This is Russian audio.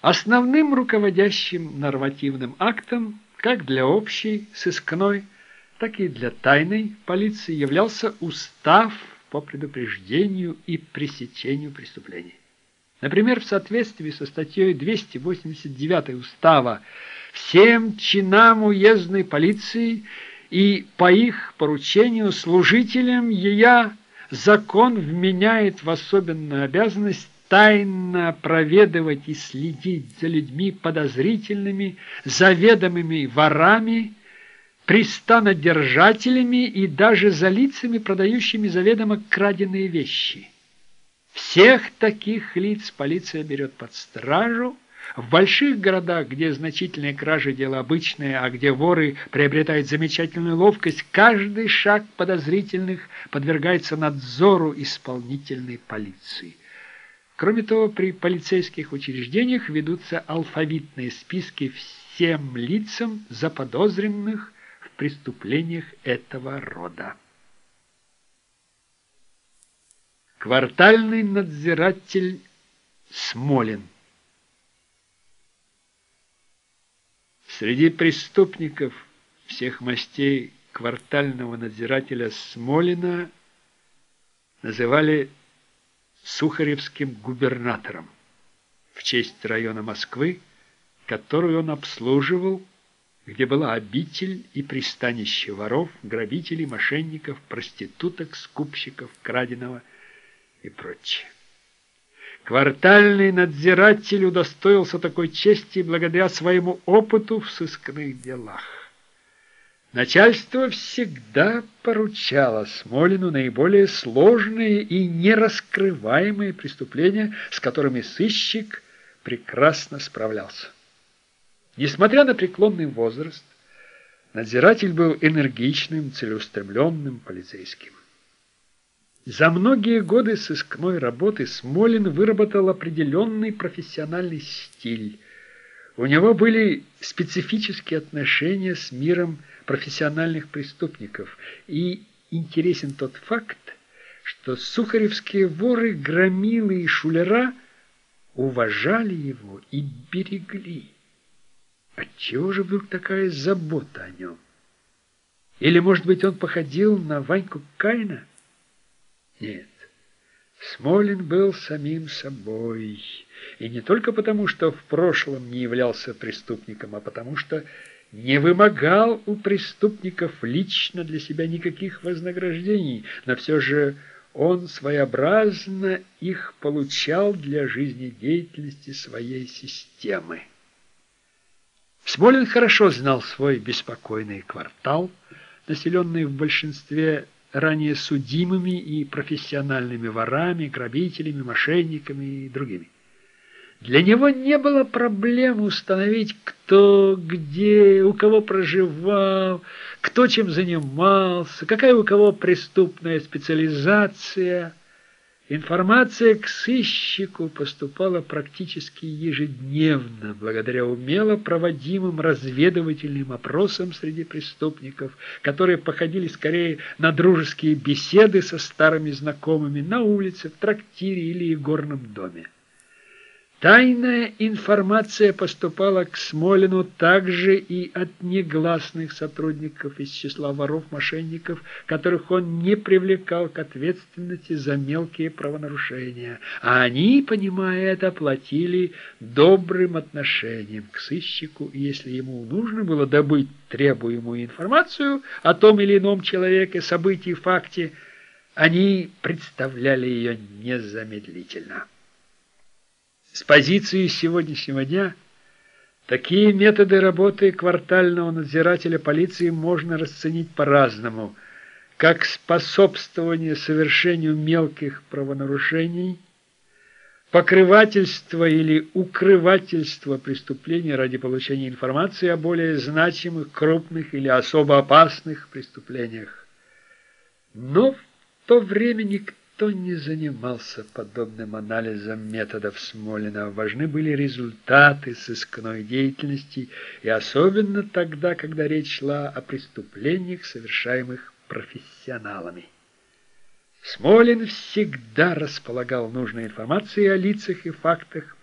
Основным руководящим нормативным актом, как для общей сыскной, так и для тайной полиции, являлся устав по предупреждению и пресечению преступлений. Например, в соответствии со статьей 289 Устава всем чинам уездной полиции и по их поручению служителям ее закон вменяет в особенную обязанность тайно проведывать и следить за людьми подозрительными, заведомыми ворами, пристанодержателями и даже за лицами, продающими заведомо краденые вещи. Всех таких лиц полиция берет под стражу. В больших городах, где значительные кражи – дело обычное, а где воры приобретают замечательную ловкость, каждый шаг подозрительных подвергается надзору исполнительной полиции. Кроме того, при полицейских учреждениях ведутся алфавитные списки всем лицам, заподозренных в преступлениях этого рода. Квартальный надзиратель Смолин Среди преступников всех мастей квартального надзирателя Смолина называли Сухаревским губернатором в честь района Москвы, которую он обслуживал, где была обитель и пристанище воров, грабителей, мошенников, проституток, скупщиков, краденого и прочее. Квартальный надзиратель удостоился такой чести благодаря своему опыту в сыскных делах. Начальство всегда поручало Смолину наиболее сложные и нераскрываемые преступления, с которыми сыщик прекрасно справлялся. Несмотря на преклонный возраст, надзиратель был энергичным, целеустремленным полицейским. За многие годы сыскной работы Смолин выработал определенный профессиональный стиль. У него были специфические отношения с миром профессиональных преступников. И интересен тот факт, что сухаревские воры, громилы и шулера уважали его и берегли. Отчего же вдруг такая забота о нем? Или, может быть, он походил на Ваньку Кайна? Нет. Смолин был самим собой. И не только потому, что в прошлом не являлся преступником, а потому что не вымогал у преступников лично для себя никаких вознаграждений, но все же он своеобразно их получал для жизнедеятельности своей системы. Смолин хорошо знал свой беспокойный квартал, населенный в большинстве ранее судимыми и профессиональными ворами, грабителями, мошенниками и другими. Для него не было проблем установить, кто где, у кого проживал, кто чем занимался, какая у кого преступная специализация. Информация к сыщику поступала практически ежедневно, благодаря умело проводимым разведывательным опросам среди преступников, которые походили скорее на дружеские беседы со старыми знакомыми на улице, в трактире или игорном доме. Тайная информация поступала к Смолину также и от негласных сотрудников из числа воров-мошенников, которых он не привлекал к ответственности за мелкие правонарушения, а они, понимая это, платили добрым отношением к сыщику, и если ему нужно было добыть требуемую информацию о том или ином человеке, событии, факте, они представляли ее незамедлительно. С позиции сегодняшнего дня такие методы работы квартального надзирателя полиции можно расценить по-разному, как способствование совершению мелких правонарушений, покрывательство или укрывательство преступления ради получения информации о более значимых, крупных или особо опасных преступлениях. Но в то время никто Никто не занимался подобным анализом методов Смолина. Важны были результаты сыскной деятельности, и особенно тогда, когда речь шла о преступлениях, совершаемых профессионалами. Смолин всегда располагал нужной информацией о лицах и фактах,